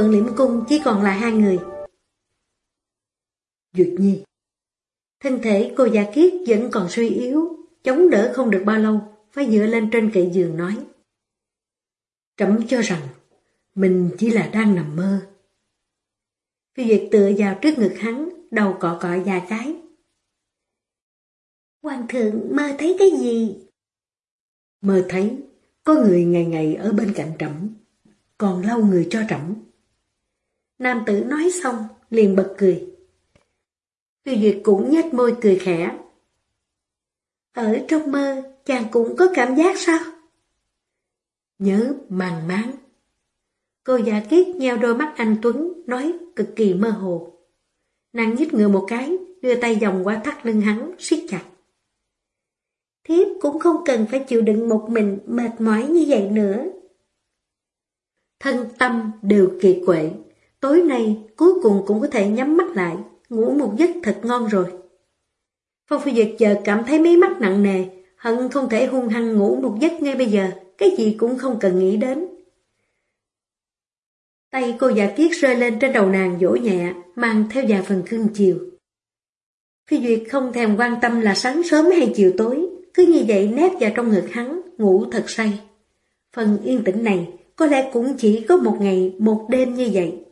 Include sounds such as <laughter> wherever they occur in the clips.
phượng liễm cung chỉ còn lại hai người Duyệt Nhi Thân thể cô già kiết vẫn còn suy yếu chống đỡ không được bao lâu, phải dựa lên trên kệ giường nói. Trẫm cho rằng, mình chỉ là đang nằm mơ. Phi Duyệt tựa vào trước ngực hắn, đầu cọ cọ vài cái. Hoàng thượng mơ thấy cái gì? Mơ thấy, có người ngày ngày ở bên cạnh trẫm, còn lâu người cho trẫm. Nam tử nói xong, liền bật cười. Phi Duyệt cũng nhếch môi cười khẽ, ở trong mơ, chàng cũng có cảm giác sao? Nhớ màng máng. Cô giả kiết nheo đôi mắt anh Tuấn, nói cực kỳ mơ hồ. Nàng nhích ngựa một cái, đưa tay vòng qua thắt lưng hắn, siết chặt. Thiếp cũng không cần phải chịu đựng một mình mệt mỏi như vậy nữa. Thân tâm đều kỳ quệ, tối nay cuối cùng cũng có thể nhắm mắt lại, ngủ một giấc thật ngon rồi. Phong Phi Duyệt giờ cảm thấy mấy mắt nặng nề, hận không thể hung hăng ngủ một giấc ngay bây giờ, cái gì cũng không cần nghĩ đến. Tay cô già kiết rơi lên trên đầu nàng dỗ nhẹ, mang theo già phần cưng chiều. Phi Duyệt không thèm quan tâm là sáng sớm hay chiều tối, cứ như vậy nép vào trong ngực hắn, ngủ thật say. Phần yên tĩnh này có lẽ cũng chỉ có một ngày, một đêm như vậy.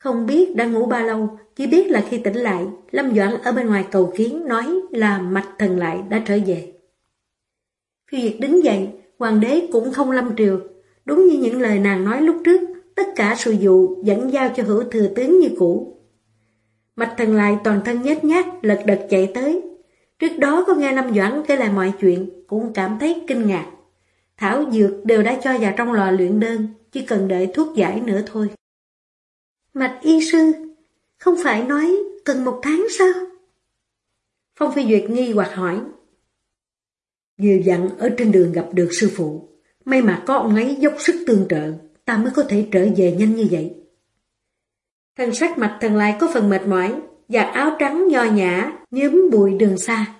Không biết đã ngủ bao lâu, chỉ biết là khi tỉnh lại, Lâm Doãn ở bên ngoài cầu kiến nói là mạch thần lại đã trở về. Phi Duyệt đứng dậy, hoàng đế cũng không lâm triều. Đúng như những lời nàng nói lúc trước, tất cả sự vụ dẫn giao cho hữu thừa tướng như cũ. Mạch thần lại toàn thân nhét nhát, lật đật chạy tới. Trước đó có nghe Lâm Doãn kể lại mọi chuyện, cũng cảm thấy kinh ngạc. Thảo dược đều đã cho vào trong lò luyện đơn, chỉ cần đợi thuốc giải nữa thôi. Mạch y sư, không phải nói cần một tháng sao? Phong Phi Duyệt nghi hoặc hỏi. Vừa dặn ở trên đường gặp được sư phụ, may mà có ông ấy dốc sức tương trợ, ta mới có thể trở về nhanh như vậy. Thần sắc mặt thần lại có phần mệt mỏi, giặt áo trắng nho nhã, nhớm bụi đường xa.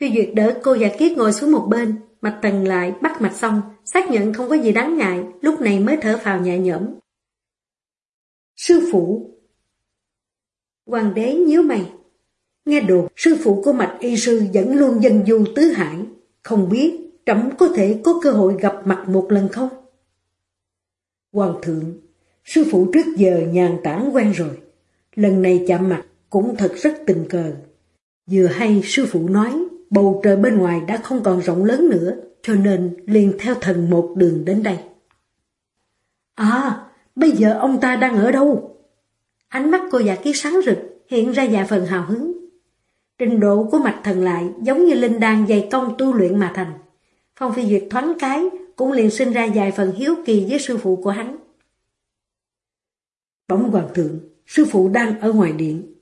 Phi Duyệt đỡ cô và Kiết ngồi xuống một bên, mạch tần lại bắt mạch xong, xác nhận không có gì đáng ngại, lúc này mới thở phào nhẹ nhõm. Sư phụ Hoàng đế nhíu mày. Nghe đồn sư phụ của mạch y sư vẫn luôn dân du tứ hải. Không biết trẫm có thể có cơ hội gặp mặt một lần không? Hoàng thượng, sư phụ trước giờ nhàn tản quen rồi. Lần này chạm mặt cũng thật rất tình cờ. Vừa hay sư phụ nói bầu trời bên ngoài đã không còn rộng lớn nữa, cho nên liền theo thần một đường đến đây. À, bây giờ ông ta đang ở đâu? Ánh mắt cô giả kiết sáng rực, hiện ra dạ phần hào hứng. Trình độ của mạch thần lại giống như linh đan dày công tu luyện mà thành. Phong Phi Duyệt thoáng cái cũng liền sinh ra vài phần hiếu kỳ với sư phụ của hắn. Bóng hoàng thượng, sư phụ đang ở ngoài điện.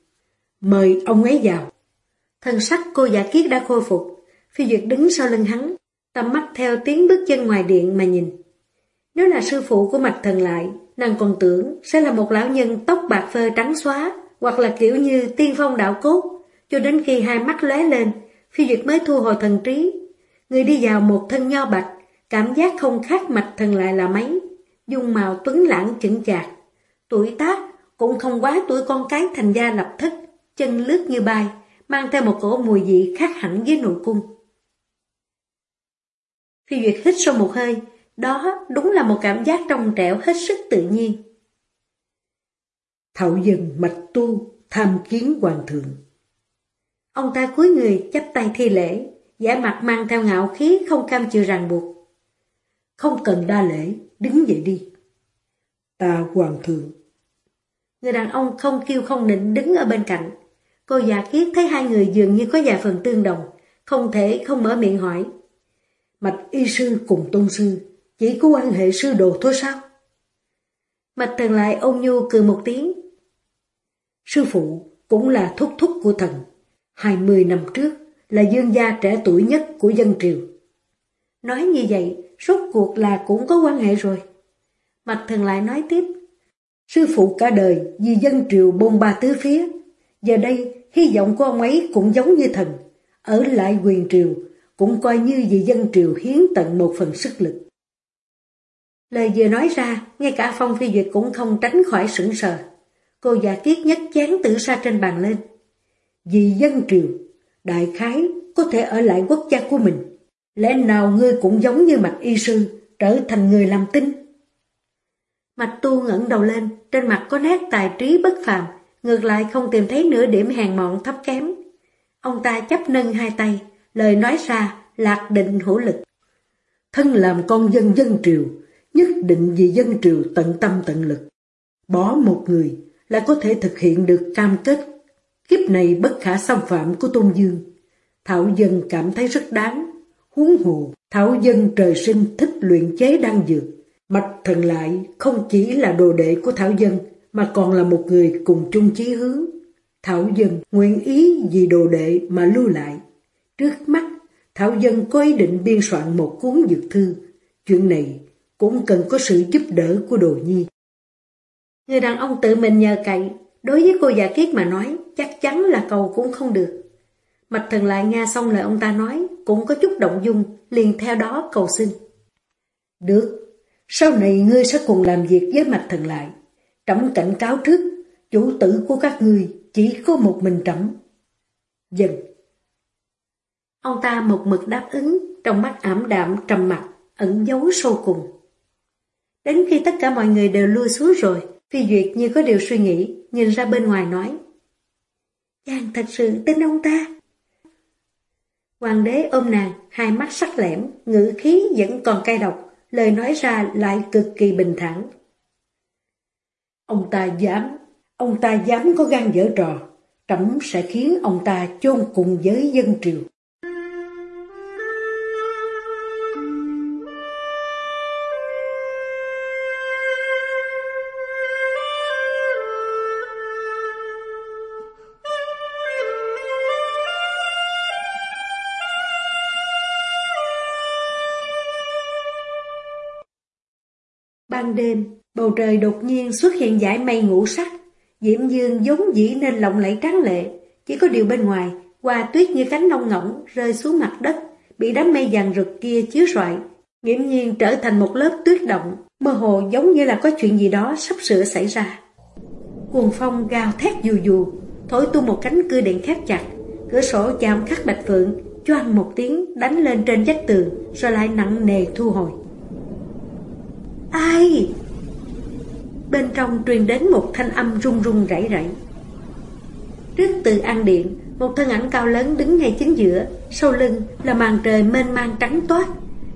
Mời ông ấy vào. Thân sắc cô giả kiết đã khôi phục, Phi Duyệt đứng sau lưng hắn, tầm mắt theo tiếng bước chân ngoài điện mà nhìn. Nếu là sư phụ của mạch thần lại, nàng còn tưởng sẽ là một lão nhân tóc bạc phơ trắng xóa, hoặc là kiểu như tiên phong đạo cốt, cho đến khi hai mắt lóe lên, phi duyệt mới thu hồi thần trí. Người đi vào một thân nho bạch, cảm giác không khác mạch thần lại là mấy, dung màu tuấn lãng chững chạc. Tuổi tác cũng không quá tuổi con cái thành gia lập thất, chân lướt như bay, mang theo một cổ mùi vị khác hẳn với nội cung. Phi Duyệt hít sâu một hơi, đó đúng là một cảm giác trong trẻo hết sức tự nhiên. Thảo dân mạch tu, tham kiến hoàng thượng. Ông ta cúi người chắp tay thi lễ, giả mặt mang theo ngạo khí không cam chịu ràng buộc. Không cần đa lễ, đứng dậy đi. Ta hoàng thượng. Người đàn ông không kêu không nịnh đứng ở bên cạnh. Cô già kiết thấy hai người dường như có vài phần tương đồng, không thể không mở miệng hỏi. Mạch y sư cùng tôn sư chỉ có quan hệ sư đồ thôi sao? Mạch thần lại ôn nhu cười một tiếng. Sư phụ cũng là thúc thúc của thần. Hai mươi năm trước là dương gia trẻ tuổi nhất của dân triều. Nói như vậy, rốt cuộc là cũng có quan hệ rồi. Mạch thần lại nói tiếp. Sư phụ cả đời vì dân triều bôn ba tứ phía. Giờ đây, hy vọng của ông ấy cũng giống như thần. Ở lại quyền triều, cũng coi như vì dân triều hiến tận một phần sức lực. Lời vừa nói ra, ngay cả Phong Phi Duyệt cũng không tránh khỏi sững sờ. Cô già kiết nhất chán tử sa trên bàn lên. Vì dân triều, đại khái có thể ở lại quốc gia của mình. Lẽ nào ngươi cũng giống như mạch y sư, trở thành người làm tinh? Mạch tu ngẩng đầu lên, trên mặt có nét tài trí bất phàm, ngược lại không tìm thấy nửa điểm hèn mọn thấp kém. Ông ta chấp nâng hai tay, lời nói ra lạc định hữu lực. Thân làm con dân dân triều, nhất định vì dân triều tận tâm tận lực. Bỏ một người là có thể thực hiện được cam kết. Kiếp này bất khả xâm phạm của Tôn Dương. Thảo Dân cảm thấy rất đáng. Huống hồ, Thảo Dân trời sinh thích luyện chế đan dược. Mạch thần lại không chỉ là đồ đệ của Thảo Dân, mà còn là một người cùng chung chí hướng. Thảo Dân nguyện ý vì đồ đệ mà lưu lại. Trước mắt, Thảo Dân có ý định biên soạn một cuốn dược thư. Chuyện này cũng cần có sự giúp đỡ của đồ nhi. Người đàn ông tự mình nhờ cậy, đối với cô già kiết mà nói, chắc chắn là cầu cũng không được. Mạch thần lại nghe xong lời ông ta nói, cũng có chút động dung, liền theo đó cầu xin. Được, sau này ngươi sẽ cùng làm việc với mạch thần lại. Trẫm cảnh cáo trước, chủ tử của các ngươi chỉ có một mình trẫm. Dần. Ông ta một mực đáp ứng, trong mắt ảm đạm trầm mặt, ẩn giấu sâu cùng. Đến khi tất cả mọi người đều lui xuống rồi, Phi Duyệt như có điều suy nghĩ, nhìn ra bên ngoài nói. Chàng thật sự tin ông ta. Hoàng đế ôm nàng, hai mắt sắc lẻm, ngữ khí vẫn còn cay độc, lời nói ra lại cực kỳ bình thản. Ông ta dám, ông ta dám có gan dở trò, trẫm sẽ khiến ông ta chôn cùng với dân triều. Ban đêm, bầu trời đột nhiên xuất hiện dải mây ngũ sắc. Diễm Dương giống dĩ nên lộng lẫy tráng lệ. Chỉ có điều bên ngoài, hoa tuyết như cánh nông ngỗng rơi xuống mặt đất, bị đám mây vàng rực kia chiếu rọi. Nghiễm nhiên trở thành một lớp tuyết động, mơ hồ giống như là có chuyện gì đó sắp sửa xảy ra. Cuồng phong gào thét dù dù, thổi tung một cánh cửa điện khép chặt, cửa sổ chạm khắc bạch phượng, choang một tiếng đánh lên trên vách tường, rồi lại nặng nề thu hồi. Ai? Bên trong truyền đến một thanh âm rung rung rảy rảy. Trước từ an điện, một thân ảnh cao lớn đứng ngay chính giữa, sau lưng là màn trời mênh mang trắng toát.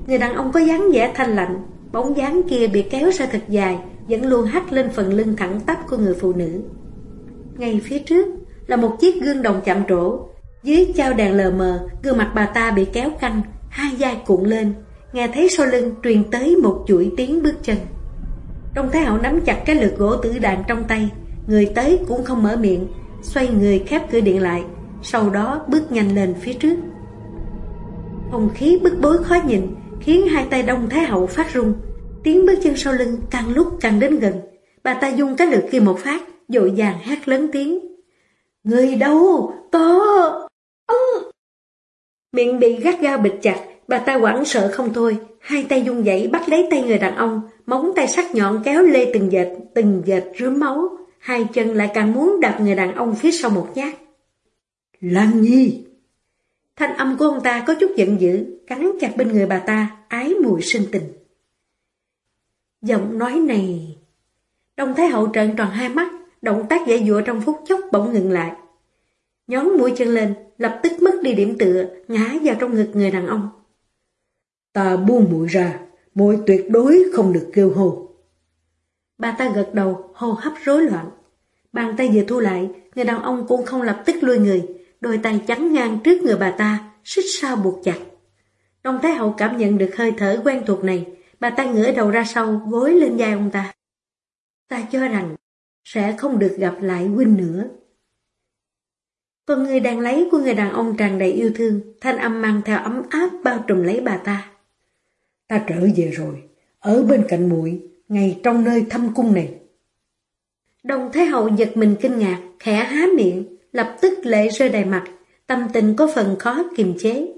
Người đàn ông có dáng vẻ thanh lạnh, bóng dáng kia bị kéo ra thật dài, vẫn luôn hắt lên phần lưng thẳng tắp của người phụ nữ. Ngay phía trước là một chiếc gương đồng chạm trổ, dưới trao đèn lờ mờ, gương mặt bà ta bị kéo căng, hai vai cuộn lên, nghe thấy sau lưng truyền tới một chuỗi tiếng bước chân. Đông Thái Hậu nắm chặt cái lược gỗ tử đàn trong tay, người tới cũng không mở miệng, xoay người khép cửa điện lại, sau đó bước nhanh lên phía trước. Không khí bức bối khó nhìn, khiến hai tay Đông Thái Hậu phát run, tiếng bước chân sau lưng càng lúc càng đến gần. Bà ta dung cái lược kia một phát, dội dàng hát lớn tiếng. Người đâu? Có... Ông... Miệng bị gắt gao bịt chặt, Bà ta quảng sợ không thôi, hai tay dung dậy bắt lấy tay người đàn ông, móng tay sắc nhọn kéo lê từng dệt, từng dệt rướm máu, hai chân lại càng muốn đạp người đàn ông phía sau một nhát. Lan Nhi! Thanh âm của ông ta có chút giận dữ, cắn chặt bên người bà ta, ái mùi sinh tình. Giọng nói này... Đông Thái Hậu trợn tròn hai mắt, động tác dễ dụa trong phút chốc bỗng ngừng lại. Nhón mũi chân lên, lập tức mất đi điểm tựa, ngã vào trong ngực người đàn ông. Ta buông mũi ra, mũi tuyệt đối không được kêu hô. Bà ta gật đầu, hô hấp rối loạn. Bàn tay vừa thu lại, người đàn ông cũng không lập tức lui người, đôi tay chắn ngang trước người bà ta, xích sao buộc chặt. Đông Thái Hậu cảm nhận được hơi thở quen thuộc này, bà ta ngửa đầu ra sau, gối lên vai ông ta. Ta cho rằng sẽ không được gặp lại huynh nữa. Con người đang lấy của người đàn ông tràn đầy yêu thương, thanh âm mang theo ấm áp bao trùm lấy bà ta. Ta trở về rồi, ở bên cạnh muội ngay trong nơi thâm cung này. Đồng Thái Hậu giật mình kinh ngạc, khẽ há miệng, lập tức lệ rơi đầy mặt, tâm tình có phần khó kiềm chế.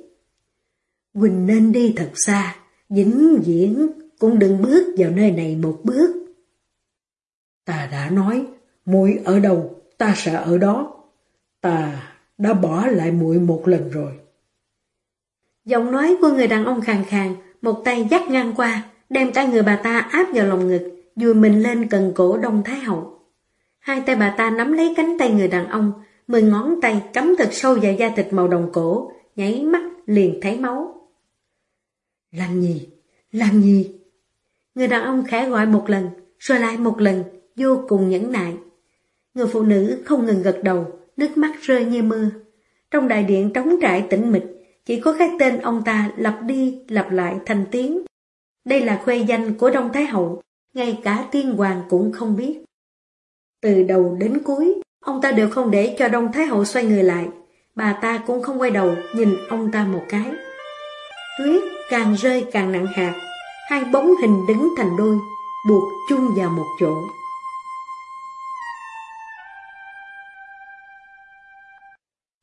Quỳnh nên đi thật xa, vĩnh viễn cũng đừng bước vào nơi này một bước. Ta đã nói, muội ở đâu, ta sẽ ở đó. Ta đã bỏ lại muội một lần rồi. Giọng nói của người đàn ông khàn khàn, một tay dắt ngang qua, đem cả người bà ta áp vào lòng ngực, dùi mình lên cần cổ Đông Thái Hậu. Hai tay bà ta nắm lấy cánh tay người đàn ông, mười ngón tay cắm thật sâu vào da thịt màu đồng cổ, nháy mắt liền thấy máu. Làm gì, làm gì? Người đàn ông khẽ gọi một lần, rồi lại một lần, vô cùng nhẫn nại. Người phụ nữ không ngừng gật đầu, nước mắt rơi như mưa. Trong đại điện trống trải tĩnh mịch, chỉ có cái tên ông ta lặp đi lặp lại thành tiếng. Đây là khuê danh của Đông Thái Hậu, ngay cả tiên hoàng cũng không biết. Từ đầu đến cuối, ông ta đều không để cho Đông Thái Hậu xoay người lại, bà ta cũng không quay đầu nhìn ông ta một cái. Tuyết càng rơi càng nặng hạt, hai bóng hình đứng thành đôi, buộc chung vào một chỗ.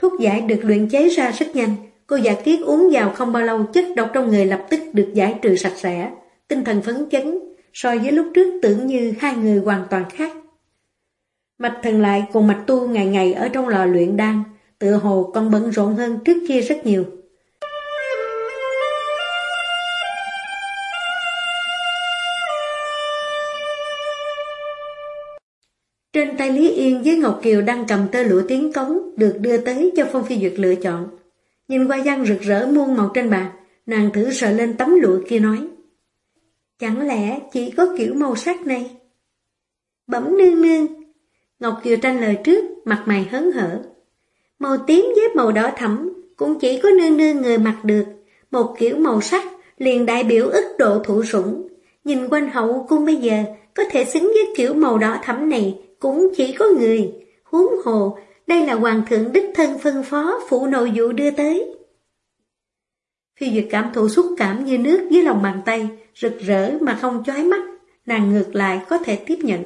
Thuốc giải được luyện chế ra rất nhanh, cô giả kiết uống vào không bao lâu chất độc trong người lập tức được giải trừ sạch sẽ, tinh thần phấn chấn, so với lúc trước tưởng như hai người hoàn toàn khác. Mạch thần lại cùng mạch tu ngày ngày ở trong lò luyện đan, tựa hồ còn bận rộn hơn trước kia rất nhiều. Trên tay Lý Yên với Ngọc Kiều đang cầm tơ lụa tiếng cống được đưa tới cho Phong Phi Duyệt lựa chọn. Nhìn qua văn rực rỡ muôn màu trên bàn, nàng thử sờ lên tấm lụa kia nói. Chẳng lẽ chỉ có kiểu màu sắc này? Bẩm nương nương. Ngọc Kiều tranh lời trước, mặt mày hớn hở. Màu tím với màu đỏ thẫm cũng chỉ có nương nương người mặc được. Một kiểu màu sắc liền đại biểu ức độ thụ sủng. Nhìn quanh hậu cung bây giờ có thể xứng với kiểu màu đỏ thẫm này cũng chỉ có người. Huống hồ, đây là hoàng thượng đích thân phân phó phụ nội vụ đưa tới. Phi Duyệt cảm thụ xúc cảm như nước dưới lòng bàn tay, rực rỡ mà không chói mắt, nàng ngược lại có thể tiếp nhận.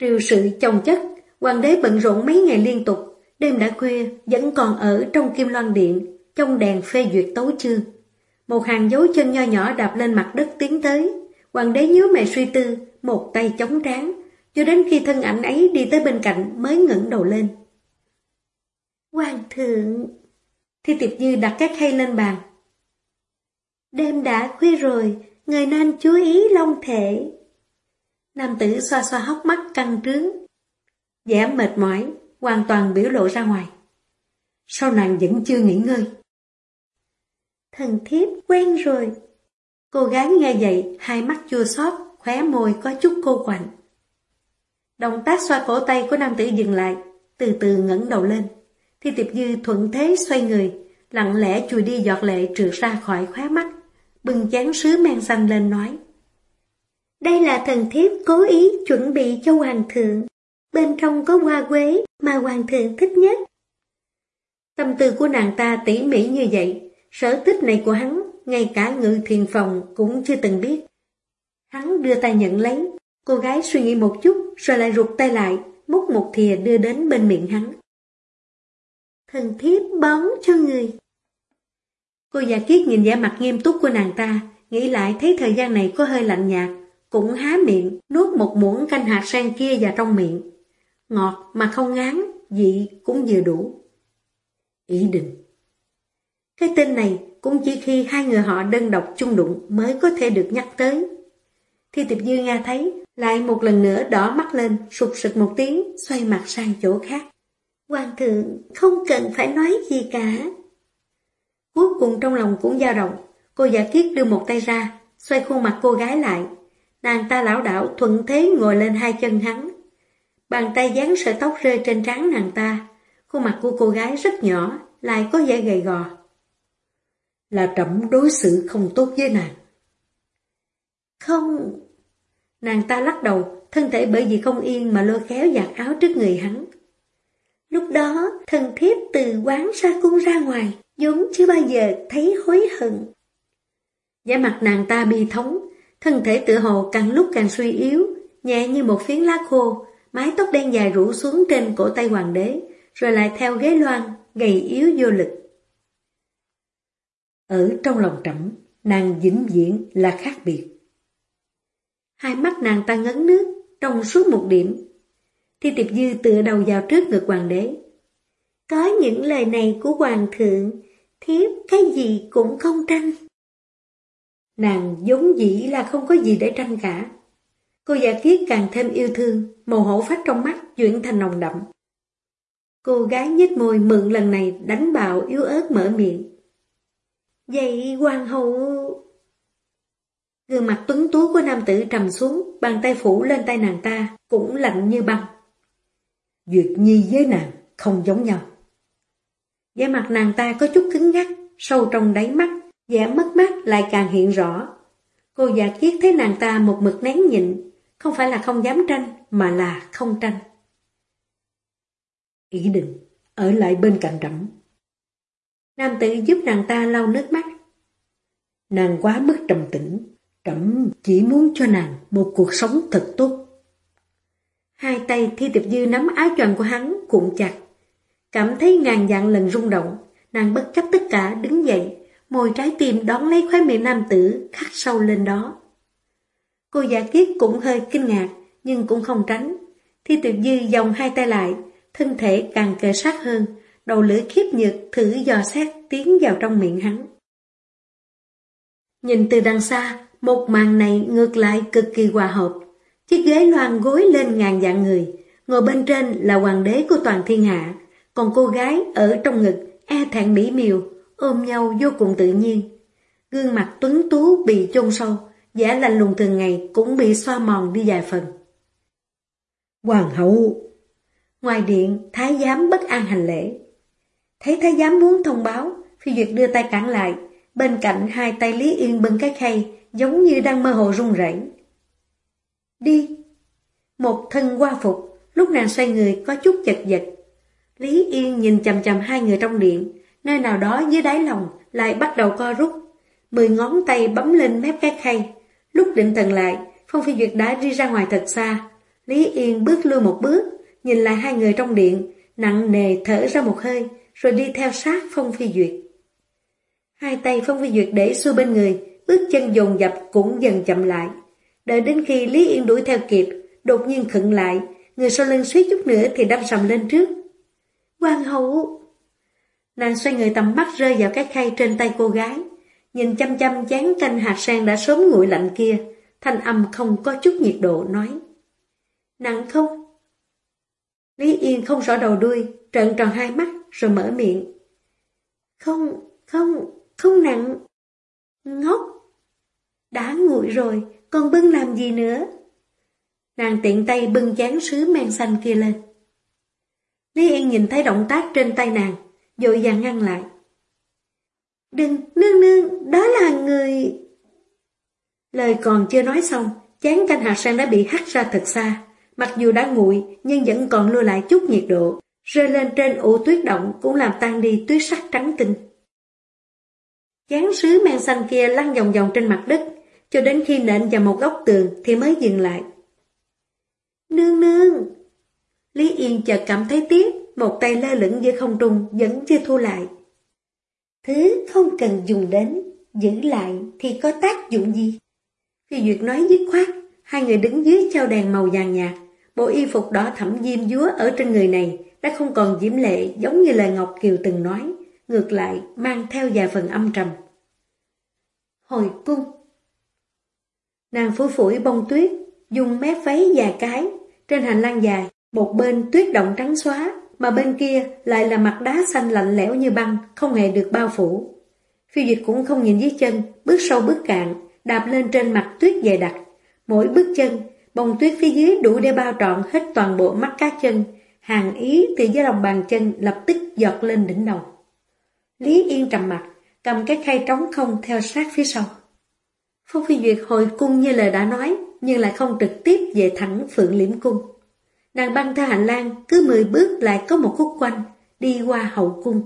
Triều sự chồng chất, hoàng đế bận rộn mấy ngày liên tục, đêm đã khuya vẫn còn ở trong kim loan điện, trong đèn phê duyệt tấu chương. Một hàng dấu chân nho nhỏ đạp lên mặt đất tiến tới, hoàng đế nhớ mày suy tư, một tay chống trán, cho đến khi thân ảnh ấy đi tới bên cạnh mới ngẩng đầu lên. Hoàng thượng! Thi tiệp như đặt các khay lên bàn. Đêm đã khuya rồi, người nên chú ý long thể. Nam tử xoa xoa hốc mắt căng trướng. vẻ mệt mỏi, hoàn toàn biểu lộ ra ngoài. Sao nàng vẫn chưa nghỉ ngơi? Thần thiếp quen rồi. Cô gái nghe vậy, hai mắt chua xót, khóe môi có chút cô quạnh. Động tác xoa cổ tay của nam tử dừng lại, từ từ ngẩng đầu lên. Thi tiệp dư thuận thế xoay người, lặng lẽ chùi đi giọt lệ trượt ra khỏi khóe mắt, bưng chán sứ men xanh lên nói. Đây là thần thiếp cố ý chuẩn bị cho hoàng thượng. Bên trong có hoa quế mà hoàng thượng thích nhất. Tâm tư của nàng ta tỉ mỉ như vậy, sở thích này của hắn, ngay cả ngự thiền phòng cũng chưa từng biết. Hắn đưa tay nhận lấy, cô gái suy nghĩ một chút rồi lại rụt tay lại, múc một thìa đưa đến bên miệng hắn. Thần thiếp bón cho người. Cô già kiết nhìn vẻ mặt nghiêm túc của nàng ta, nghĩ lại thấy thời gian này có hơi lạnh nhạt, cũng há miệng, nuốt một muỗng canh hạt sen kia vào trong miệng. Ngọt mà không ngán, vị cũng vừa đủ. Ý định cái tên này cũng chỉ khi hai người họ đơn độc chung đụng mới có thể được nhắc tới. Thi tiệp dư nghe thấy, lại một lần nữa đỏ mắt lên, sụt sực một tiếng, xoay mặt sang chỗ khác. Hoàng thượng không cần phải nói gì cả. Cuối cùng trong lòng cũng dao động, cô giả kiết đưa một tay ra, xoay khuôn mặt cô gái lại. Nàng ta lão đảo thuận thế ngồi lên hai chân hắn. Bàn tay dán sợi tóc rơi trên trán nàng ta. Khuôn mặt của cô gái rất nhỏ, lại có vẻ gầy gò. Là trẫm đối xử không tốt với nàng. Không. Nàng ta lắc đầu, thân thể bởi vì không yên mà lôi kéo giặt áo trước người hắn. Lúc đó, thần thiếp từ quán xa cung ra ngoài, vốn chưa bao giờ thấy hối hận. Giá mặt nàng ta bi thống, thân thể tự hồ càng lúc càng suy yếu, nhẹ như một phiến lá khô, mái tóc đen dài rủ xuống trên cổ tay hoàng đế, rồi lại theo ghế loan, gầy yếu vô lực. Ở trong lòng trẫm nàng vĩnh viễn là khác biệt. Hai mắt nàng ta ngấn nước, trong suốt một điểm. Thi tiệp dư tựa đầu vào trước ngực hoàng đế. Có những lời này của hoàng thượng, thiếp cái gì cũng không tranh. Nàng giống dĩ là không có gì để tranh cả. Cô giả kiết càng thêm yêu thương, màu hổ phách trong mắt chuyển thành nồng đậm. Cô gái nhếch môi mượn lần này đánh bạo yếu ớt mở miệng. Vậy hoàng hậu... Gương mặt tuấn tú của nam tử trầm xuống, bàn tay phủ lên tay nàng ta, cũng lạnh như băng. Duyệt nhi với nàng không giống nhau. vẻ mặt nàng ta có chút cứng ngắc, sâu trong đáy mắt, vẻ mất mát lại càng hiện rõ. Cô già kiết thấy nàng ta một mực nén nhịn, không phải là không dám tranh, mà là không tranh. Ý định, ở lại bên cạnh rẫm Nam tử giúp nàng ta lau nước mắt. Nàng quá mức trầm tĩnh, trẫm chỉ muốn cho nàng một cuộc sống thật tốt. Hai tay Thi Tiệp Dư nắm áo choàng của hắn cuộn chặt. Cảm thấy ngàn dạng lần rung động, nàng bất chấp tất cả đứng dậy, môi trái tim đón lấy khóe miệng nam tử khắc sâu lên đó. Cô giả kiết cũng hơi kinh ngạc, nhưng cũng không tránh. Thi Tiệp Dư dòng hai tay lại, thân thể càng kề sát hơn, đầu lưỡi khiếp nhược thử dò xét tiến vào trong miệng hắn. Nhìn từ đằng xa, một màn này ngược lại cực kỳ hòa hợp. Chiếc ghế loan gối lên ngàn dạng người, ngồi bên trên là hoàng đế của toàn thiên hạ, còn cô gái ở trong ngực e thẹn mỹ miều, ôm nhau vô cùng tự nhiên. Gương mặt tuấn tú bị chôn sâu, giả lạnh lùng thường ngày cũng bị xoa mòn đi vài phần. Hoàng hậu! Ngoài điện, thái giám bất an hành lễ. Thấy thái giám muốn thông báo, phi duyệt đưa tay cản lại, bên cạnh hai tay Lý Yên bưng cái khay, giống như đang mơ hồ run rẩy. Đi! Một thân qua phục, lúc nàng xoay người có chút chật vật. Lý Yên nhìn chầm chầm hai người trong điện, nơi nào đó dưới đáy lòng lại bắt đầu co rút. Mười ngón tay bấm lên mép cái khay. Lúc định thần lại, Phong Phi Duyệt đã đi ra ngoài thật xa. Lý Yên bước lui một bước, nhìn lại hai người trong điện, nặng nề thở ra một hơi, rồi đi theo sát Phong Phi Duyệt. Hai tay Phong Phi Duyệt để xuôi bên người, bước chân dồn dập cũng dần chậm lại. Đợi đến khi Lý Yên đuổi theo kịp, đột nhiên khựng lại, người sau lưng suýt chút nữa thì đâm sầm lên trước. Quang hậu! Nàng xoay người tầm mắt rơi vào cái khay trên tay cô gái, nhìn chăm chăm chán canh hạt sen đã sớm nguội lạnh kia, thanh âm không có chút nhiệt độ nói. Nặng không? Lý Yên không rõ đầu đuôi, trợn tròn hai mắt rồi mở miệng. Không, không, không nặng. Ngốc! Đã nguội rồi, còn bưng làm gì nữa? Nàng tiện tay bưng chán sứ men xanh kia lên. Lý Yên nhìn thấy động tác trên tay nàng, dội dàng ngăn lại. Đừng, nương nương, đó là người... Lời còn chưa nói xong, chán canh hạt sen đã bị hắt ra thật xa. Mặc dù đã nguội, nhưng vẫn còn lưu lại chút nhiệt độ, rơi lên trên ủ tuyết động cũng làm tan đi tuyết sắc trắng tinh. Chán sứ men xanh kia lăn vòng vòng trên mặt đất, cho đến khi nện vào một góc tường thì mới dừng lại. Nương nương! Lý Yên chợt cảm thấy tiếc, một tay lơ lửng giữa không trung vẫn chưa thu lại. Thứ không cần dùng đến, giữ lại thì có tác dụng gì? Phi Duyệt nói dứt khoát, hai người đứng dưới trao đèn màu vàng nhạt. Bộ y phục đỏ thẫm diêm dúa ở trên người này đã không còn diễm lệ giống như lời Ngọc Kiều từng nói, ngược lại mang theo vài phần âm trầm. Hồi cung Nàng phủi phủi bông tuyết, dùng mép váy dài cái, trên hành lang dài, một bên tuyết động trắng xóa, mà bên kia lại là mặt đá xanh lạnh lẽo như băng, không hề được bao phủ. Phiêu dịch cũng không nhìn dưới chân, bước sâu bước cạn, đạp lên trên mặt tuyết dày đặc. Mỗi bước chân, bông tuyết phía dưới đủ để bao trọn hết toàn bộ mắt cá chân, hàng ý từ dưới lòng bàn chân lập tức giọt lên đỉnh đầu. Lý Yên trầm mặt, cầm cái khay trống không theo sát phía sau. Phong Phi Duyệt hồi cung như lời đã nói, nhưng lại không trực tiếp về thẳng Phượng Liễm Cung. Nàng băng theo hành lang, cứ 10 bước lại có một khúc quanh, đi qua hậu cung.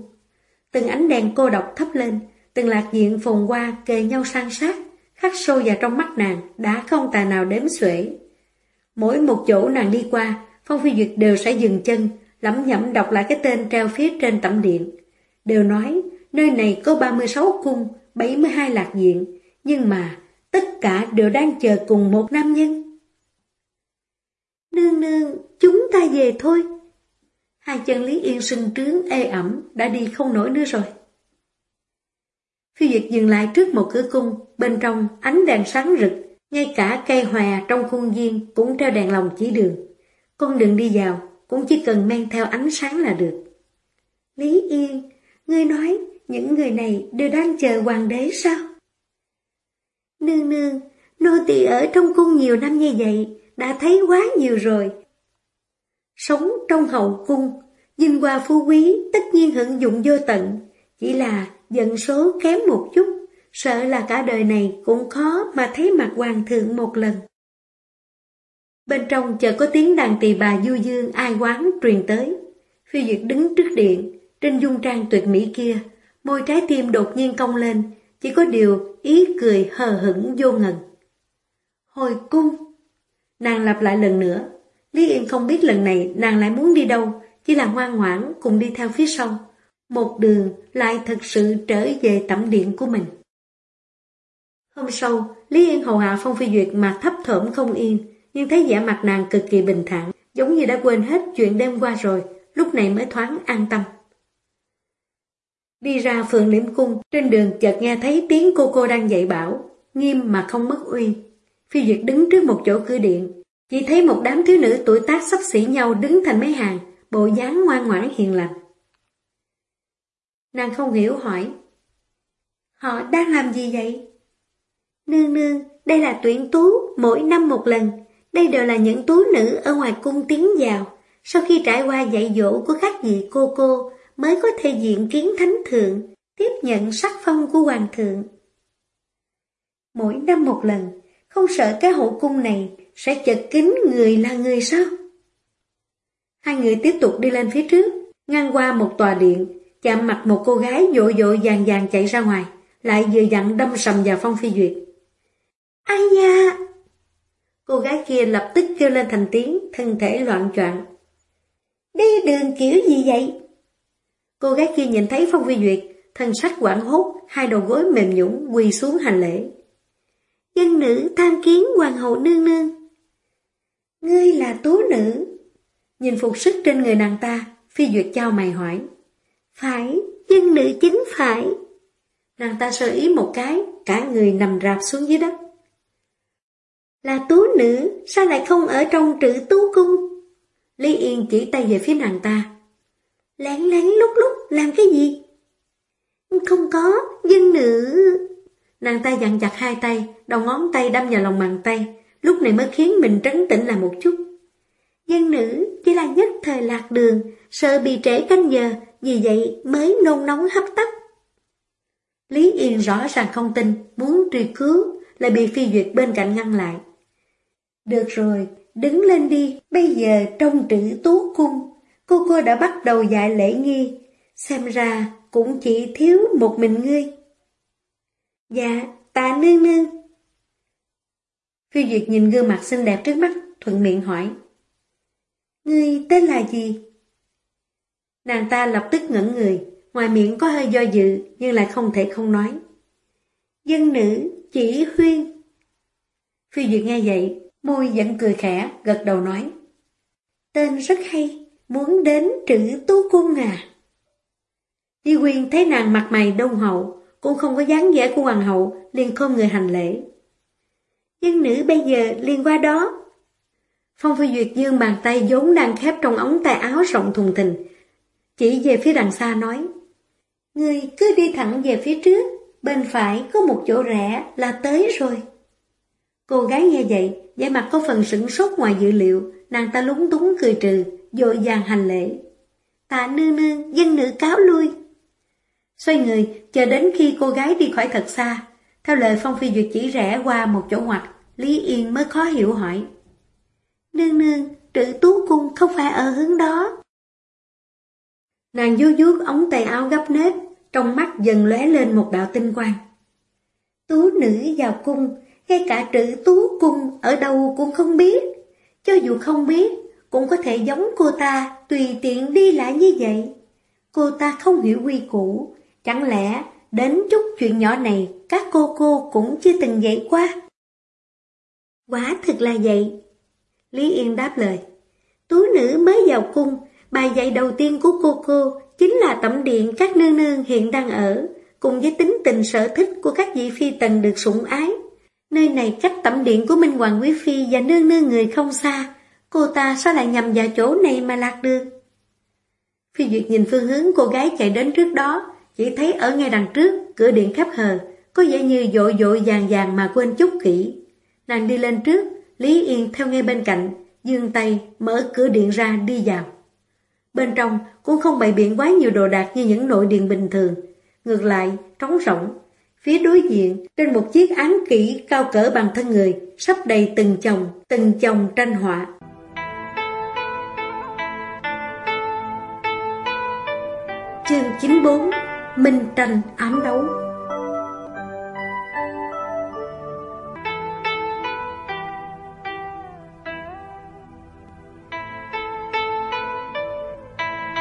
Từng ánh đèn cô độc thấp lên, từng lạc diện phồn qua kề nhau san sát, khắc sâu vào trong mắt nàng, đã không tài nào đếm xuể. Mỗi một chỗ nàng đi qua, Phong Phi Duyệt đều sẽ dừng chân, lẩm nhẩm đọc lại cái tên treo phía trên tẩm điện. Đều nói, nơi này có 36 cung, 72 lạc diện, nhưng mà tất cả đều đang chờ cùng một nam nhân. Nương nương, chúng ta về thôi. Hai chân Lý Yên sưng trướng ê ẩm, đã đi không nổi nữa rồi. Phi Duyệt dừng lại trước một cửa cung, bên trong ánh đèn sáng rực, ngay cả cây hòa trong khuôn viên cũng treo đèn lồng chỉ đường. Con đừng đi vào, cũng chỉ cần mang theo ánh sáng là được. Lý Yên, ngươi nói những người này đều đang chờ hoàng đế sao? Nương nương, nô tỳ ở trong cung nhiều năm như vậy, đã thấy quá nhiều rồi. Sống trong hậu cung, dinh qua phú quý tất nhiên hưởng dụng vô tận, chỉ là dân số kém một chút, sợ là cả đời này cũng khó mà thấy mặt hoàng thượng một lần. Bên trong chợt có tiếng đàn tỳ bà du dương ai quán truyền tới. Phi Duyệt đứng trước điện, trên dung trang tuyệt mỹ kia, môi trái tim đột nhiên cong lên, chỉ có điều ý cười hờ hững vô ngần. Hồi cung! Nàng lặp lại lần nữa. Lý Yên không biết lần này nàng lại muốn đi đâu, chỉ là ngoan ngoãn cùng đi theo phía sau. Một đường lại thật sự trở về tẩm điện của mình. Hôm sau, Lý Yên hầu hạ Phong Phi Duyệt mà thấp thởm không yên, nhưng thấy vẻ mặt nàng cực kỳ bình thản, giống như đã quên hết chuyện đêm qua rồi, lúc này mới thoáng an tâm. Đi ra phường liễm cung, trên đường chợt nghe thấy tiếng cô cô đang dạy bảo, nghiêm mà không mất uy. Phi Duyệt đứng trước một chỗ cửa điện, chỉ thấy một đám thiếu nữ tuổi tác sắp xỉ nhau đứng thành mấy hàng, bộ dáng ngoan ngoãn hiền lành. Nàng không hiểu hỏi, họ đang làm gì vậy? Nương nương, đây là tuyển tú, mỗi năm một lần, đây đều là những tú nữ ở ngoài cung tiến vào. Sau khi trải qua dạy dỗ của các vị cô cô, mới có thể diện kiến thánh thượng, tiếp nhận sắc phong của hoàng thượng. Mỗi năm một lần, không sợ cái hậu cung này sẽ chật kín người là người sao? Hai người tiếp tục đi lên phía trước, ngang qua một tòa điện, chạm mặt một cô gái vội vội vàng vàng chạy ra ngoài, lại vừa dặn đâm sầm vào Phong Phi Duyệt. Ai da, Cô gái kia lập tức kêu lên thành tiếng, thân thể loạn choạng. Đi đường kiểu gì vậy? Cô gái kia nhìn thấy Phong Vi Duyệt, thân sắc quảng hốt, hai đầu gối mềm nhũng quỳ xuống hành lễ. Dân nữ tham kiến hoàng hậu nương nương. Ngươi là tú nữ. Nhìn phục sức trên người nàng ta, Phi Duyệt trao mày hỏi. Phải, dân nữ chính phải. Nàng ta sơ ý một cái, cả người nằm rạp xuống dưới đất. Là tú nữ, sao lại không ở trong trữ tú cung? Lý Yên chỉ tay về phía nàng ta. Lén lén lúc lúc làm cái gì? Không có, dân nữ... Nàng ta dặn chặt hai tay, đầu ngón tay đâm vào lòng bàn tay, lúc này mới khiến mình trấn tĩnh lại một chút. Dân nữ chỉ là nhất thời lạc đường, sợ bị trễ canh giờ, vì vậy mới nôn nóng hấp tấp. Lý Yên rõ ràng không tin, muốn truy cứu, lại bị phi duyệt bên cạnh ngăn lại. Được rồi, đứng lên đi, bây giờ trong trữ tú cung, cô cô đã bắt đầu dạy lễ nghi, xem ra cũng chỉ thiếu một mình ngươi. Dạ, tạ nương nương. Phi Duyệt nhìn gương mặt xinh đẹp trước mắt, thuận miệng hỏi. Ngươi tên là gì? Nàng ta lập tức ngẩn người, ngoài miệng có hơi do dự nhưng lại không thể không nói. Dân nữ, chỉ huyên. Phi Duyệt nghe vậy, Môi vẫn cười khẽ, gật đầu nói. Tên rất hay, muốn đến trữ tú cung à. Di Quyên thấy nàng mặt mày đông hậu, cũng không có dáng vẻ của hoàng hậu, liền không người hành lễ. Dân nữ bây giờ liền qua đó. Phong Phi Duyệt dương bàn tay vốn đang khép trong ống tay áo rộng thùng thình, chỉ về phía đằng xa nói. Người cứ đi thẳng về phía trước, bên phải có một chỗ rẽ là tới rồi. Cô gái nghe vậy, vẻ mặt có phần sửng sốt ngoài dự liệu, nàng ta lúng túng cười trừ, dội vàng hành lễ. Tạ nương nương, dân nữ cáo lui. Xoay người, chờ đến khi cô gái đi khỏi thật xa. Theo lời Phong Phi Duyệt chỉ rẽ qua một chỗ ngoặt, Lý Yên mới khó hiểu hỏi. Nương nương, trữ tú cung không phải ở hướng đó. Nàng vú vuốt ống tay áo gấp nếp, trong mắt dần lóe lên một đạo tinh quang. Tú nữ vào cung, ngay cả trữ tú cung ở đâu cũng không biết. Cho dù không biết, cũng có thể giống cô ta, tùy tiện đi lại như vậy. Cô ta không hiểu quy củ, chẳng lẽ đến chút chuyện nhỏ này các cô cô cũng chưa từng dạy qua? Quả thực là vậy. Lý Yên đáp lời. Tú nữ mới vào cung, bài dạy đầu tiên của cô cô chính là tẩm điện các nương nương hiện đang ở, cùng với tính tình sở thích của các vị phi tần được sủng ái. Nơi này cách tẩm điện của Minh Hoàng Quý Phi và nương nương người không xa, cô ta sao lại nhầm vào chỗ này mà lạc được? Phi Duyệt nhìn phương hướng cô gái chạy đến trước đó, chỉ thấy ở ngay đằng trước, cửa điện khép hờ, có vẻ như dội dội vàng vàng mà quên chút kỹ. Nàng đi lên trước, Lý Yên theo ngay bên cạnh, dương tay, mở cửa điện ra đi vào. Bên trong cũng không bày biện quá nhiều đồ đạc như những nội điện bình thường. Ngược lại, trống rỗng. Phía đối diện, trên một chiếc án kỹ cao cỡ bằng thân người, sắp đầy từng chồng, từng chồng tranh họa. Chương 94 Minh tranh ám đấu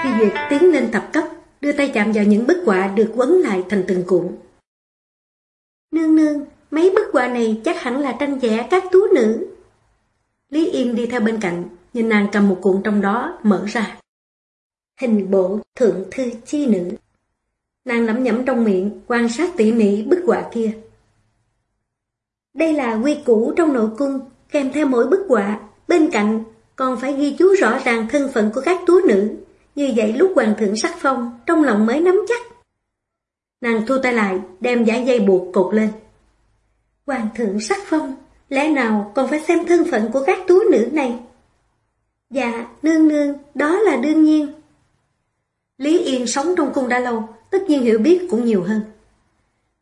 Phi Duyệt tiến lên tập cấp, đưa tay chạm vào những bức họa được quấn lại thành từng cuộn. Nương nương, mấy bức họa này chắc hẳn là tranh vẽ các tú nữ. Lý Yên đi theo bên cạnh, nhìn nàng cầm một cuộn trong đó, mở ra. Hình bộ thượng thư chi nữ. Nàng lẩm nhẩm trong miệng, quan sát tỉ mỉ bức họa kia. Đây là quy củ trong nội cung, kèm theo mỗi bức họa, bên cạnh còn phải ghi chú rõ ràng thân phận của các tú nữ, như vậy lúc hoàng thượng sắc phong, trong lòng mới nắm chắc. Nàng thu tay lại, đem giải dây buộc cột lên. Hoàng thượng sắc phong, lẽ nào còn phải xem thân phận của các tú nữ này? Dạ, nương nương, đó là đương nhiên. Lý Yên sống trong cung đã lâu, tất nhiên hiểu biết cũng nhiều hơn.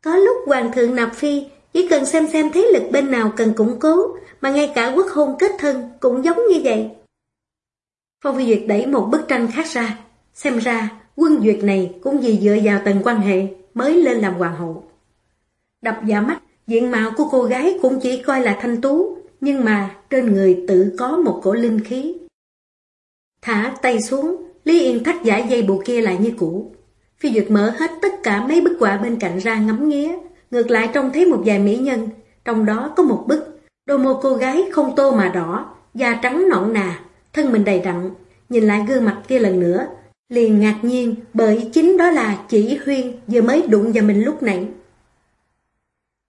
Có lúc hoàng thượng nạp phi, chỉ cần xem xem thế lực bên nào cần củng cố, mà ngay cả quốc hôn kết thân cũng giống như vậy. Phong Phi Duyệt đẩy một bức tranh khác ra, xem ra quân duyệt này cũng vì dựa vào tầng quan hệ mới lên làm hoàng hậu. Đập vào mắt, diện mạo của cô gái cũng chỉ coi là thanh tú, nhưng mà trên người tự có một cổ linh khí. Thả tay xuống, Lý Yên thắt giải dây bộ kia lại như cũ. Phi Duyệt mở hết tất cả mấy bức họa bên cạnh ra ngắm nghía, ngược lại trông thấy một vài mỹ nhân, trong đó có một bức, đôi môi cô gái không tô mà đỏ, da trắng nõn nà, thân mình đầy đặn, nhìn lại gương mặt kia lần nữa, liền ngạc nhiên bởi chính đó là chỉ huyên vừa mới đụng vào mình lúc nãy.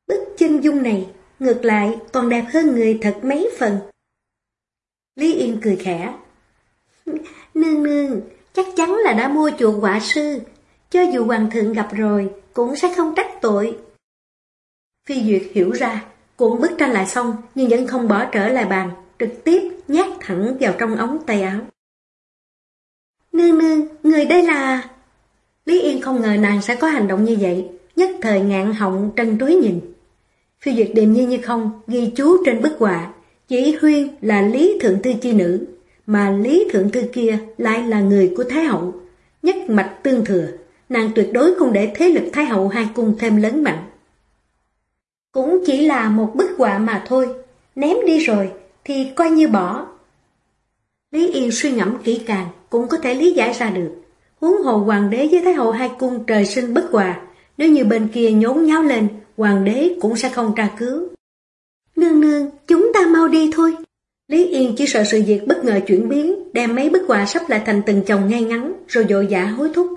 Bức chân dung này, ngược lại còn đẹp hơn người thật mấy phần. Lý Yên cười khẽ. <laughs> Nương nương, chắc chắn là đã mua chuộc quả sư, cho dù hoàng thượng gặp rồi, cũng sẽ không trách tội. Phi Duyệt hiểu ra, cuộn bức tranh lại xong nhưng vẫn không bỏ trở lại bàn, trực tiếp nhát thẳng vào trong ống tay áo. Nương nương, người đây là... Lý Yên không ngờ nàng sẽ có hành động như vậy, nhất thời ngạn họng trân trối nhìn. Phi Duyệt điềm nhiên như không, ghi chú trên bức họa, chỉ huyên là Lý Thượng Thư Chi Nữ, mà Lý Thượng Thư kia lại là người của Thái Hậu, nhất mạch tương thừa, nàng tuyệt đối không để thế lực Thái Hậu hai cung thêm lớn mạnh. Cũng chỉ là một bức họa mà thôi, ném đi rồi thì coi như bỏ. Lý Yên suy ngẫm kỹ càng cũng có thể lý giải ra được. Huống hồ hoàng đế với Thái Hậu hai cung trời sinh bất hòa, nếu như bên kia nhốn nháo lên, hoàng đế cũng sẽ không tra cứu. Nương nương, chúng ta mau đi thôi. Lý Yên chỉ sợ sự việc bất ngờ chuyển biến, đem mấy bức quà sắp lại thành từng chồng ngay ngắn, rồi dội dã hối thúc.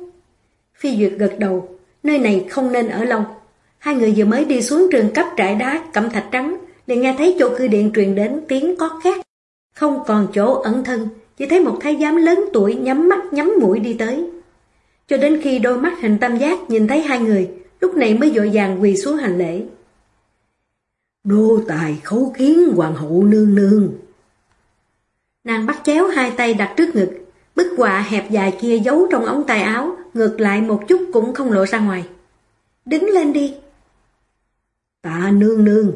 Phi Duyệt gật đầu, nơi này không nên ở lâu. Hai người vừa mới đi xuống trường cấp trại đá cẩm thạch trắng, liền nghe thấy chỗ cư điện truyền đến tiếng có khác. Không còn chỗ ẩn thân, chỉ thấy một thái giám lớn tuổi nhắm mắt nhắm mũi đi tới. Cho đến khi đôi mắt hình tam giác nhìn thấy hai người, lúc này mới dội vàng quỳ xuống hành lễ. Đô tài khấu kiến hoàng hậu nương nương. Nàng bắt chéo hai tay đặt trước ngực, bức họa hẹp dài kia giấu trong ống tay áo, ngược lại một chút cũng không lộ ra ngoài. Đứng lên đi. Tạ nương nương.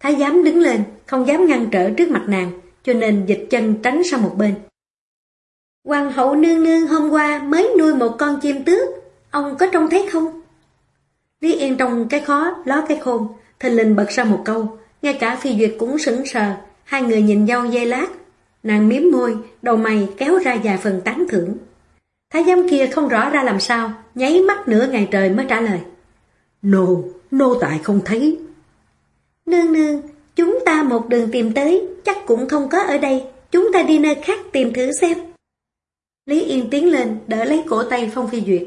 Thái giám đứng lên, không dám ngăn trở trước mặt nàng, cho nên dịch chân tránh sang một bên. Hoàng hậu nương nương hôm qua mới nuôi một con chim tước, ông có trông thấy không? Lý Yên trong cái khó, ló cái khôn, thình lình bật ra một câu, ngay cả phi duyệt cũng sững sờ, hai người nhìn nhau dây lát. Nàng miếm môi, đầu mày kéo ra vài phần tán thưởng. Thái giám kia không rõ ra làm sao, nháy mắt nửa ngày trời mới trả lời. Nô, nô tại không thấy. Nương nương, chúng ta một đường tìm tới, chắc cũng không có ở đây, chúng ta đi nơi khác tìm thử xem. Lý Yên tiến lên, đỡ lấy cổ tay Phong Phi Duyệt.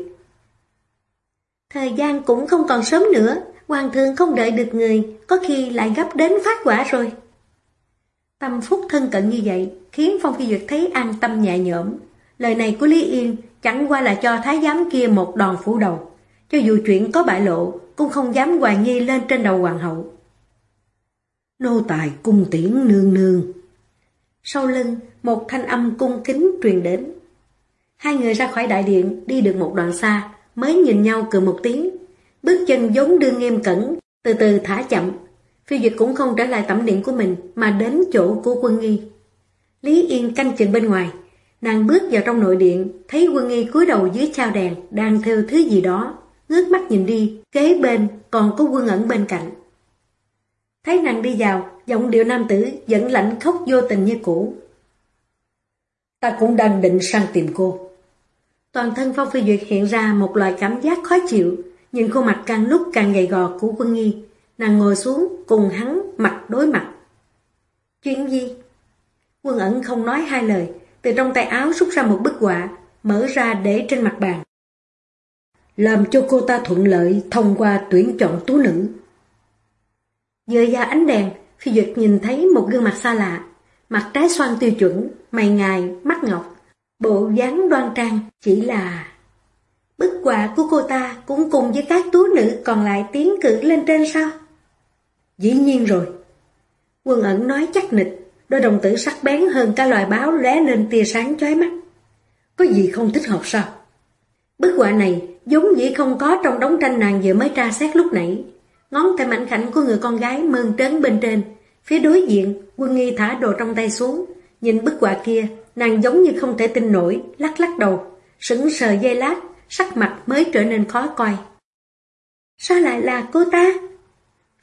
Thời gian cũng không còn sớm nữa, hoàng thượng không đợi được người, có khi lại gấp đến phát quả rồi. Tâm phúc thân cận như vậy, khiến Phong Phi Duyệt thấy an tâm nhẹ nhõm. Lời này của Lý Yên chẳng qua là cho thái giám kia một đòn phủ đầu. Cho dù chuyện có bại lộ, cũng không dám hoài nghi lên trên đầu hoàng hậu. Nô tài cung tiễn nương nương. Sau lưng, một thanh âm cung kính truyền đến. Hai người ra khỏi đại điện, đi được một đoạn xa, mới nhìn nhau cười một tiếng. Bước chân giống đương nghiêm cẩn, từ từ thả chậm. Phi Duyệt cũng không trở lại tẩm điện của mình, mà đến chỗ của quân nghi. Lý Yên canh chừng bên ngoài. Nàng bước vào trong nội điện, thấy quân nghi cúi đầu dưới trao đèn, đang theo thứ gì đó. Ngước mắt nhìn đi, kế bên còn có quân ẩn bên cạnh. Thấy nàng đi vào, giọng điệu nam tử vẫn lạnh khóc vô tình như cũ. Ta cũng đang định sang tìm cô. Toàn thân Phong Phi Duyệt hiện ra một loại cảm giác khó chịu, nhìn khuôn mặt càng lúc càng gầy gò của quân nghi. Nàng ngồi xuống cùng hắn mặt đối mặt. Chuyện gì? Quân ẩn không nói hai lời, từ trong tay áo rút ra một bức họa, mở ra để trên mặt bàn. Làm cho cô ta thuận lợi thông qua tuyển chọn tú nữ dơ ra ánh đèn, Phi Duyệt nhìn thấy một gương mặt xa lạ, mặt trái xoan tiêu chuẩn, mày ngài, mắt ngọc, bộ dáng đoan trang, chỉ là... Bức họa của cô ta cũng cùng với các tú nữ còn lại tiến cử lên trên sao? Dĩ nhiên rồi. Quân ẩn nói chắc nịch, đôi đồng tử sắc bén hơn cả loài báo lóe lên tia sáng chói mắt. Có gì không thích hợp sao? Bức họa này giống dĩ không có trong đống tranh nàng vừa mới tra xét lúc nãy. Ngón tay mạnh khảnh của người con gái mơn trớn bên trên. Phía đối diện, quân nghi thả đồ trong tay xuống. Nhìn bức quả kia, nàng giống như không thể tin nổi, lắc lắc đầu. Sững sờ dây lát, sắc mặt mới trở nên khó coi. Sao lại là cô ta?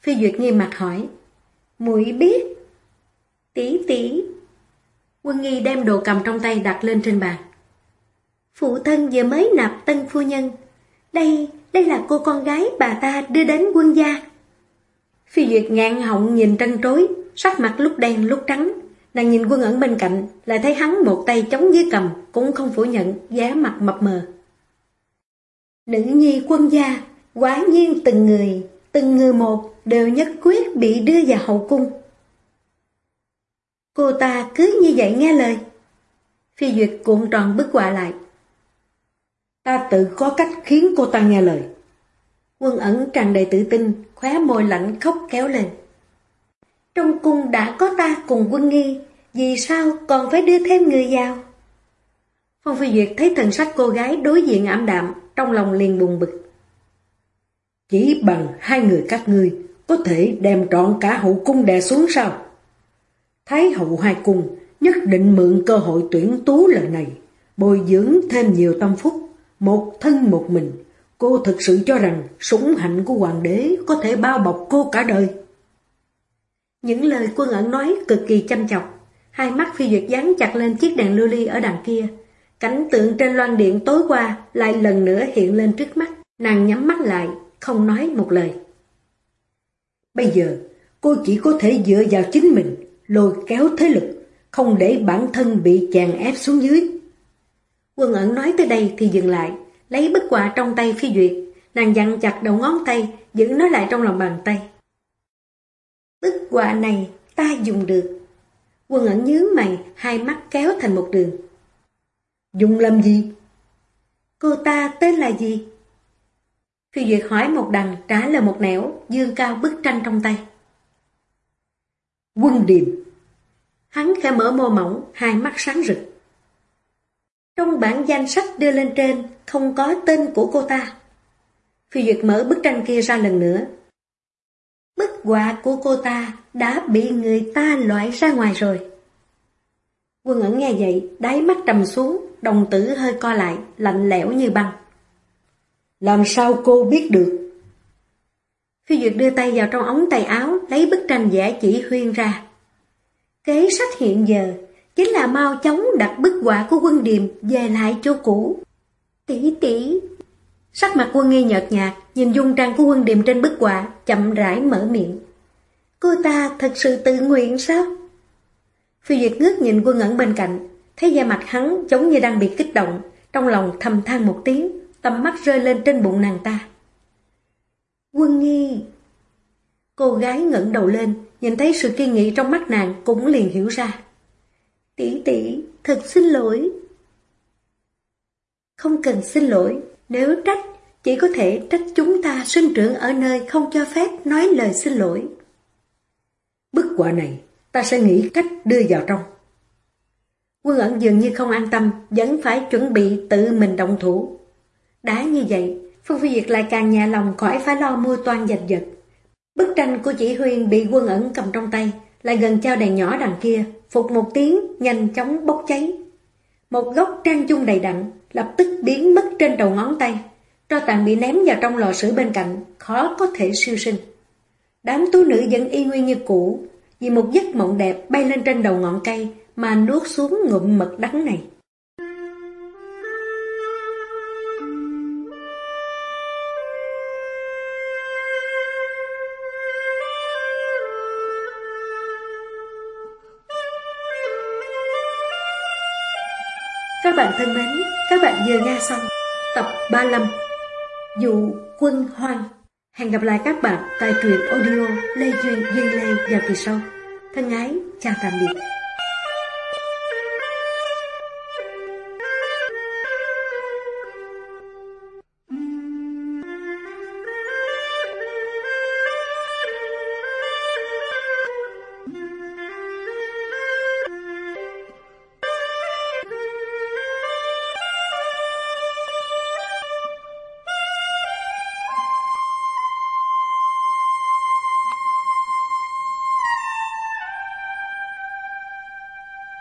Phi Duyệt nghi mặt hỏi. Muội biết. Tỷ tỷ. Quân nghi đem đồ cầm trong tay đặt lên trên bàn. Phụ thân vừa mới nạp tân phu nhân. Đây, đây là cô con gái bà ta đưa đến quân gia. Phi Duyệt ngạn họng nhìn trân trối, sắc mặt lúc đen lúc trắng. Nàng nhìn quân ẩn bên cạnh, lại thấy hắn một tay chống dưới cầm, cũng không phủ nhận, giá mặt mập mờ. Nữ nhi quân gia, quả nhiên từng người, từng người một đều nhất quyết bị đưa vào hậu cung. Cô ta cứ như vậy nghe lời. Phi Duyệt cuộn tròn bức họa lại. Ta tự có cách khiến cô ta nghe lời. Quân ẩn tràn đầy tự tin, khóe môi lạnh khóc kéo lên. Trong cung đã có ta cùng quân nghi, vì sao còn phải đưa thêm người vào? Phong Phi Duyệt thấy thần sắc cô gái đối diện ảm đạm, trong lòng liền buồn bực. Chỉ bằng hai người các ngươi có thể đem trọn cả hậu cung đè xuống sao? Thái hậu hai cung nhất định mượn cơ hội tuyển tú lần này, bồi dưỡng thêm nhiều tâm phúc, một thân một mình. Cô thực sự cho rằng sủng hạnh của hoàng đế có thể bao bọc cô cả đời. Những lời quân ẩn nói cực kỳ chăm chọc, hai mắt phi duyệt dán chặt lên chiếc đèn lưu ly ở đằng kia. Cảnh tượng trên loan điện tối qua lại lần nữa hiện lên trước mắt, nàng nhắm mắt lại, không nói một lời. Bây giờ, cô chỉ có thể dựa vào chính mình, lôi kéo thế lực, không để bản thân bị chàng ép xuống dưới. Quân ẩn nói tới đây thì dừng lại, lấy bức họa trong tay phi duyệt, nàng dặn chặt đầu ngón tay, giữ nó lại trong lòng bàn tay. Bức họa này ta dùng được. Quân ẩn nhướng mày, hai mắt kéo thành một đường. Dùng làm gì? Cô ta tên là gì? Phi Duyệt hỏi một đằng trả lời một nẻo, dương cao bức tranh trong tay. Quân Điềm Hắn khẽ mở mô mỏng, hai mắt sáng rực. Trong bản danh sách đưa lên trên, không có tên của cô ta. Phi Duyệt mở bức tranh kia ra lần nữa. Bức họa của cô ta đã bị người ta loại ra ngoài rồi. Quân ẩn nghe vậy, đáy mắt trầm xuống, đồng tử hơi co lại, lạnh lẽo như băng. Làm sao cô biết được? Phi Duyệt đưa tay vào trong ống tay áo, lấy bức tranh vẽ chỉ huyên ra. Kế sách hiện giờ, chính là mau chóng đặt bức họa của quân điềm về lại chỗ cũ. Tỷ tỷ, sắc mặt quân nghi nhợt nhạt, nhìn dung trang của quân điềm trên bức họa, chậm rãi mở miệng. Cô ta thật sự tự nguyện sao? Phi Duyệt ngước nhìn quân ẩn bên cạnh, thấy da mặt hắn giống như đang bị kích động, trong lòng thầm than một tiếng, tầm mắt rơi lên trên bụng nàng ta. Quân nghi... Cô gái ngẩng đầu lên, nhìn thấy sự kiên nghị trong mắt nàng cũng liền hiểu ra. Tỷ tỷ, thật xin lỗi. Không cần xin lỗi, nếu trách, chỉ có thể trách chúng ta sinh trưởng ở nơi không cho phép nói lời xin lỗi. Bức quả này, ta sẽ nghĩ cách đưa vào trong. Quân ẩn dường như không an tâm, vẫn phải chuẩn bị tự mình động thủ. Đã như vậy, Phương Phi Việt lại càng nhà lòng khỏi phải lo mua toan dạch dật. Bức tranh của chỉ Huyên bị quân ẩn cầm trong tay, lại gần trao đèn nhỏ đằng kia, phục một tiếng, nhanh chóng bốc cháy. Một góc trang chung đầy đặn, lập tức biến mất trên đầu ngón tay. Tro tàn bị ném vào trong lò sưởi bên cạnh, khó có thể siêu sinh. Đám tú nữ vẫn y nguyên như cũ, vì một giấc mộng đẹp bay lên trên đầu ngọn cây mà nuốt xuống ngụm mật đắng này. Thân mến, các bạn vừa nghe xong tập 35 Dụ quân hoang. Hẹn gặp lại các bạn tại truyện audio Lê Duyên Duyên Lê vào kỳ sau. Thân ái, chào tạm biệt.